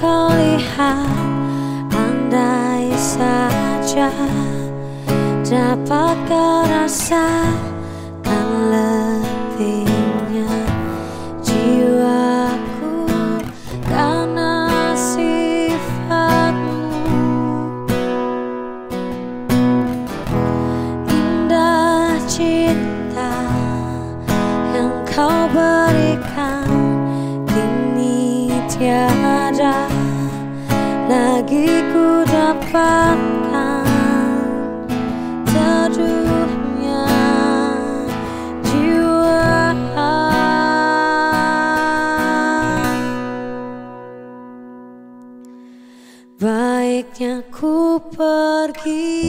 kau lihat Andai saja dapat kau rasakan lebihnya jiwaku karena sifatmu. Indah cinta yang kau berikan kini tiada lagi ku dapatkan teduhnya jiwa baiknya ku pergi.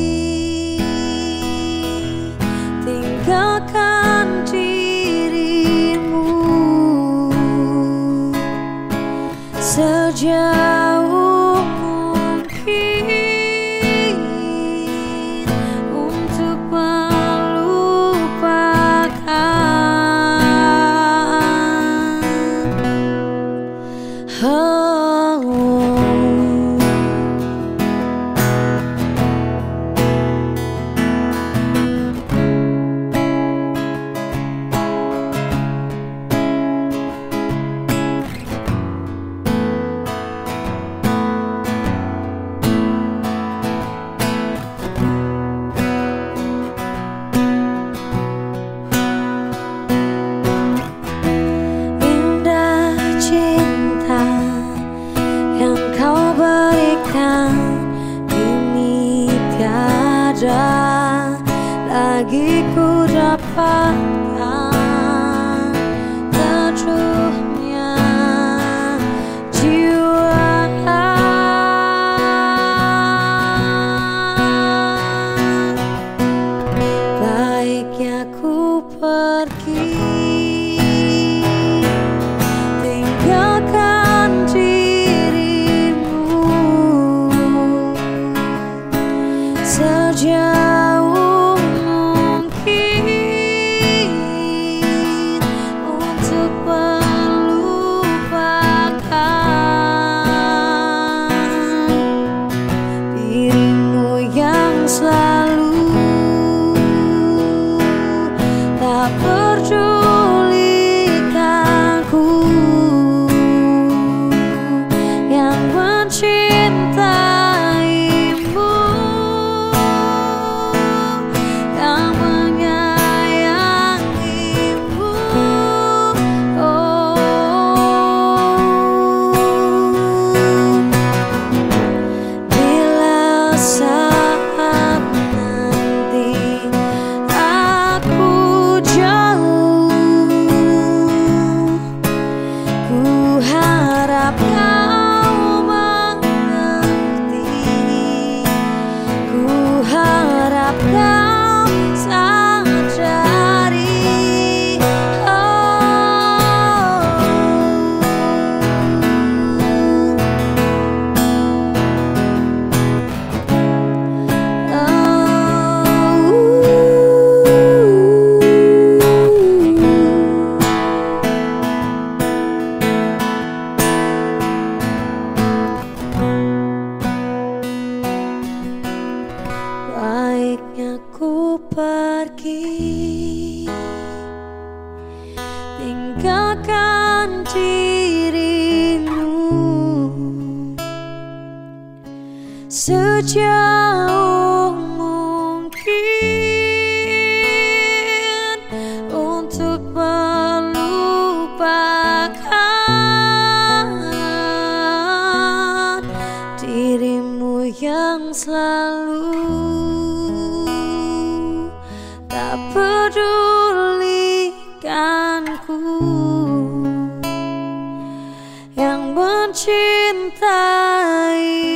Tinggalkan dirimu. Sejauh tiada lagi ku dapatkan Teduhnya jiwa Baiknya ku pergi sejauh mungkin untuk melupakan dirimu yang selalu tak pedulikanku Sejauh mungkin Untuk melupakan Dirimu yang selalu Tak pedulikanku Yang mencintaimu